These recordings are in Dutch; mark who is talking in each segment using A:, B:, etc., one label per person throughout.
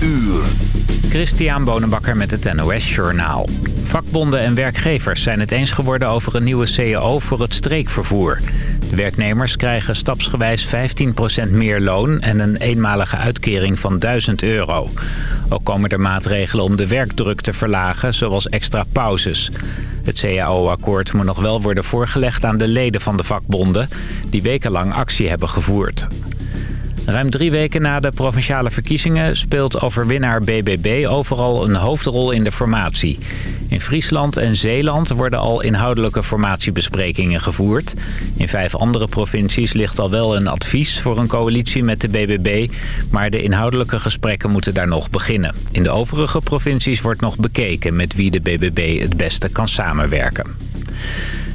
A: uur.
B: Christian Bonenbakker met het NOS Journaal. Vakbonden en werkgevers zijn het eens geworden over een nieuwe CAO voor het streekvervoer. De werknemers krijgen stapsgewijs 15% meer loon en een eenmalige uitkering van 1000 euro. Ook komen er maatregelen om de werkdruk te verlagen, zoals extra pauzes. Het CAO-akkoord moet nog wel worden voorgelegd aan de leden van de vakbonden... die wekenlang actie hebben gevoerd. Ruim drie weken na de provinciale verkiezingen speelt overwinnaar BBB overal een hoofdrol in de formatie. In Friesland en Zeeland worden al inhoudelijke formatiebesprekingen gevoerd. In vijf andere provincies ligt al wel een advies voor een coalitie met de BBB... maar de inhoudelijke gesprekken moeten daar nog beginnen. In de overige provincies wordt nog bekeken met wie de BBB het beste kan samenwerken.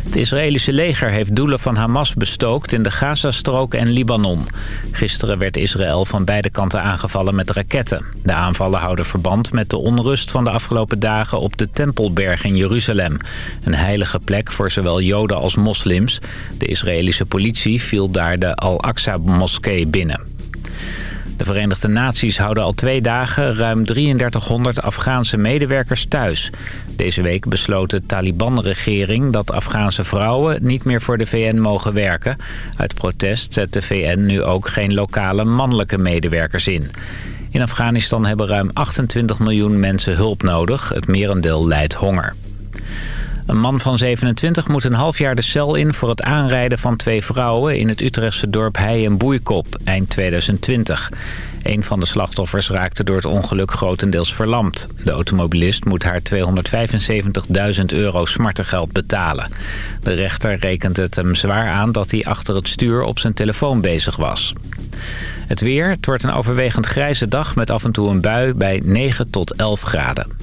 B: Het Israëlische leger heeft doelen van Hamas bestookt in de Gazastrook en Libanon. Gisteren werd Israël van beide kanten aangevallen met raketten. De aanvallen houden verband met de onrust van de afgelopen dagen op de Tempelberg in Jeruzalem. Een heilige plek voor zowel Joden als moslims. De Israëlische politie viel daar de Al-Aqsa-moskee binnen. De Verenigde Naties houden al twee dagen ruim 3300 Afghaanse medewerkers thuis. Deze week besloot de Taliban-regering dat Afghaanse vrouwen niet meer voor de VN mogen werken. Uit protest zet de VN nu ook geen lokale mannelijke medewerkers in. In Afghanistan hebben ruim 28 miljoen mensen hulp nodig. Het merendeel lijdt honger. Een man van 27 moet een half jaar de cel in voor het aanrijden van twee vrouwen... in het Utrechtse dorp Hei en Boeikop, eind 2020. Een van de slachtoffers raakte door het ongeluk grotendeels verlamd. De automobilist moet haar 275.000 euro smartengeld betalen. De rechter rekent het hem zwaar aan dat hij achter het stuur op zijn telefoon bezig was. Het weer, het wordt een overwegend grijze dag met af en toe een bui bij 9 tot 11 graden.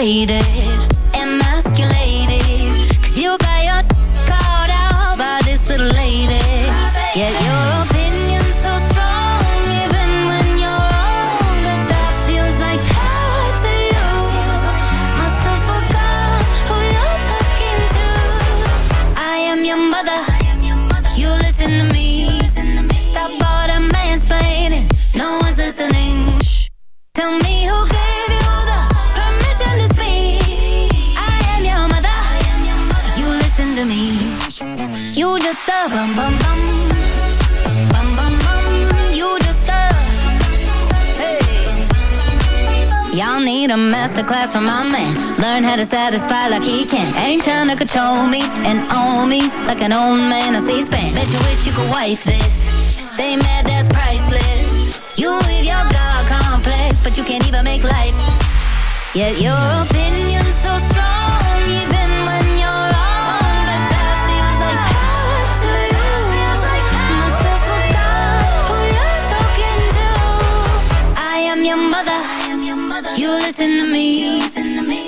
C: traded control me and
D: own me like an old man on C-SPAN. Bet you wish you could wife this. Stay mad, that's priceless. You with your God complex, but you can't even make life. Yet your opinion's so strong, even when you're wrong. But that feels like power to you. Must have forgot who you're talking to. I am your mother. You listen to me.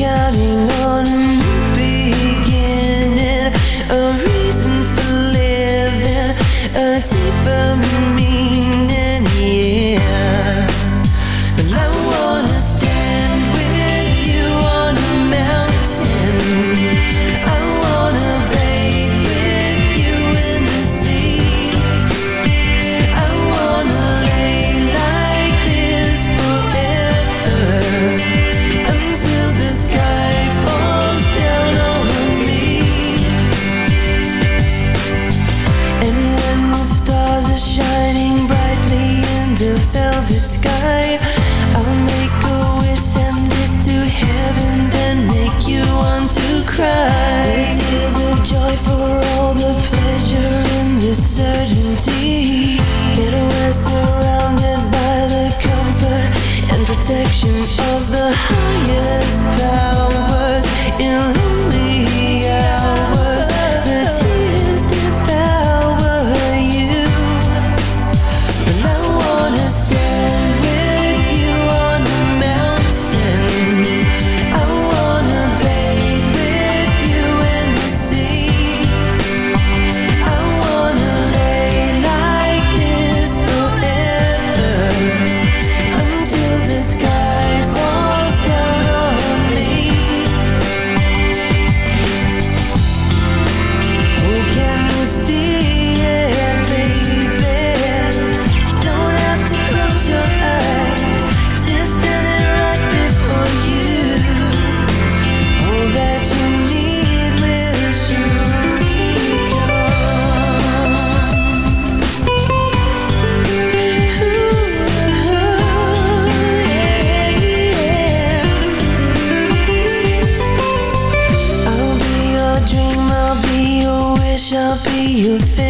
E: counting on me you
F: feel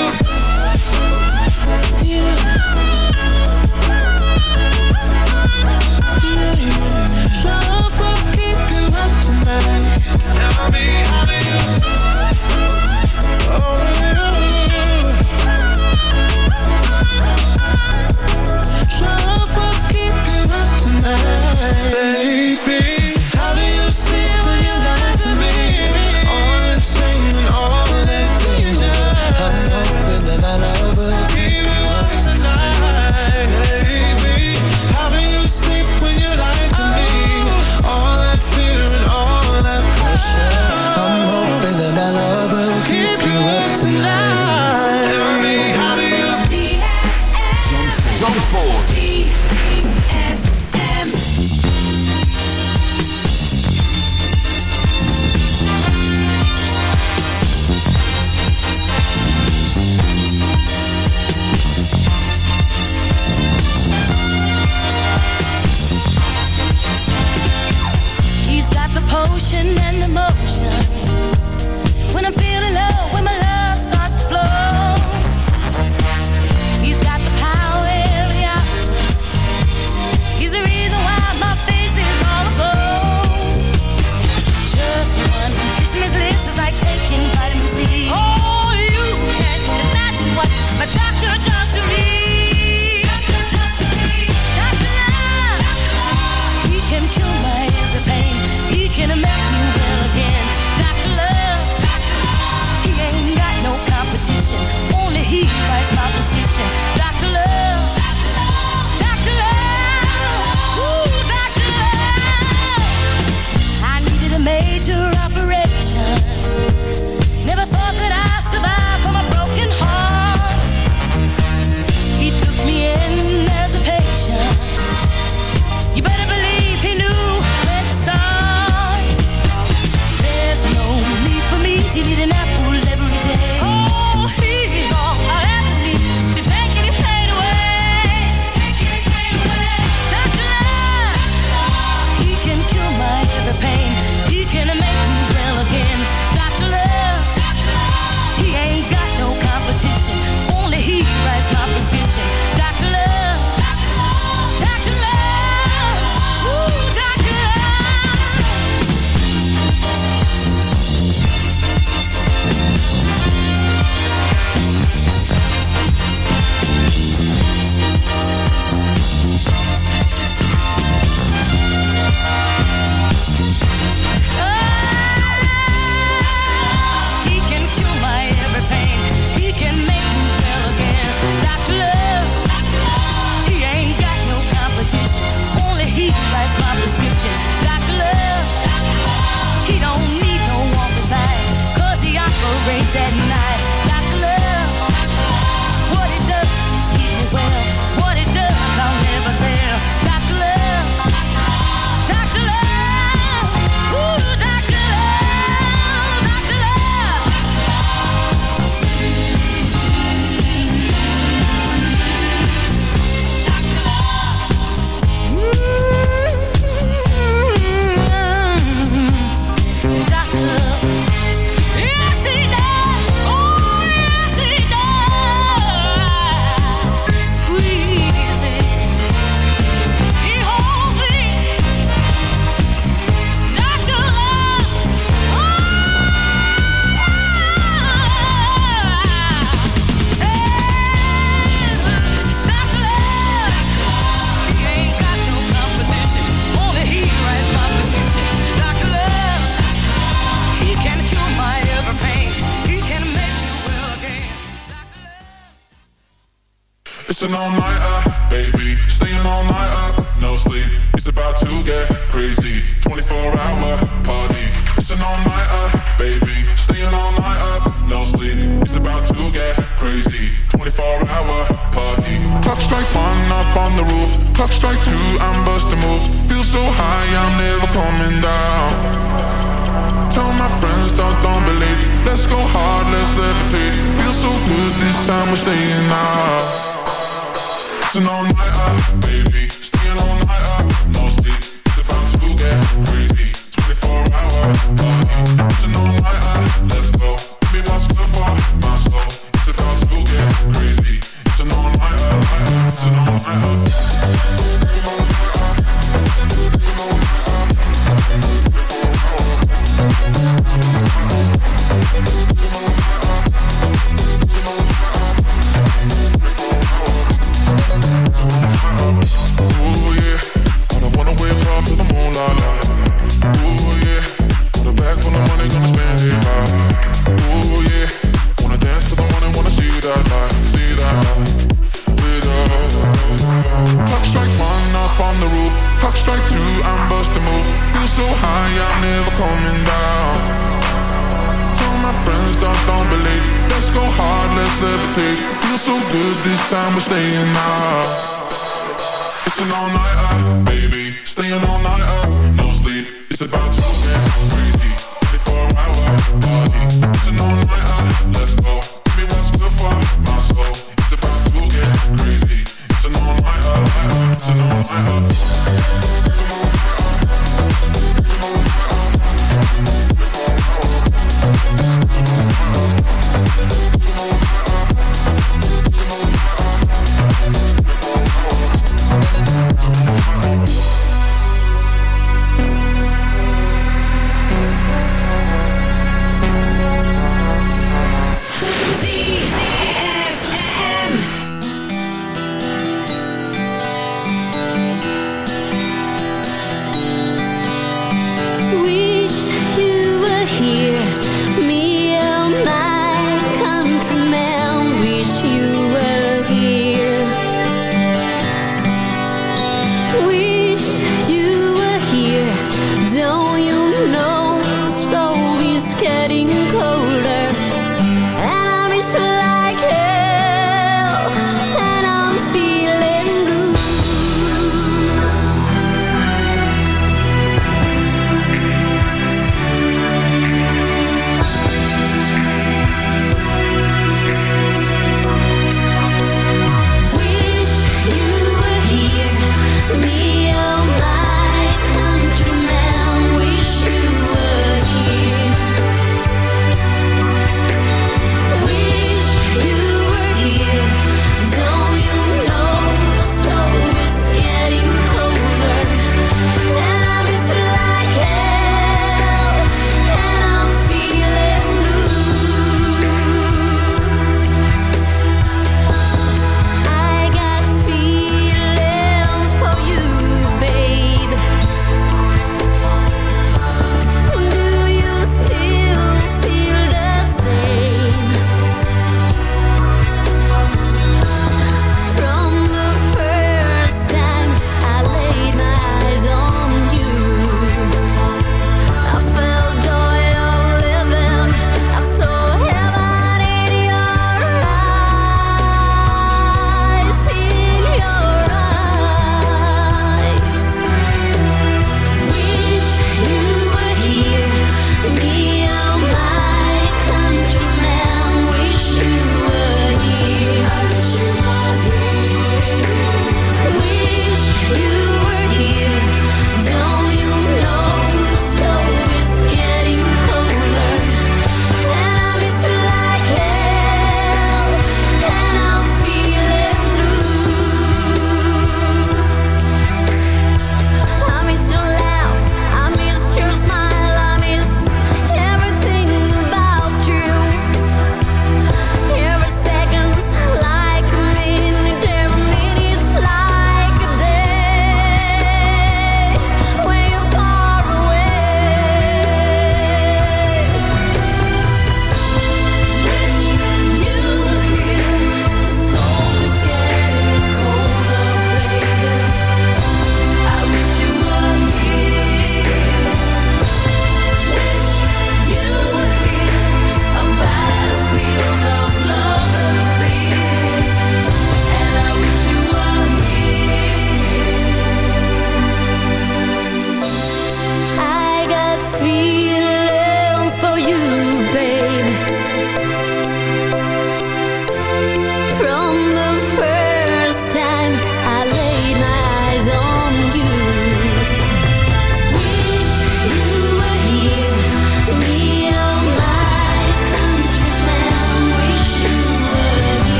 G: house.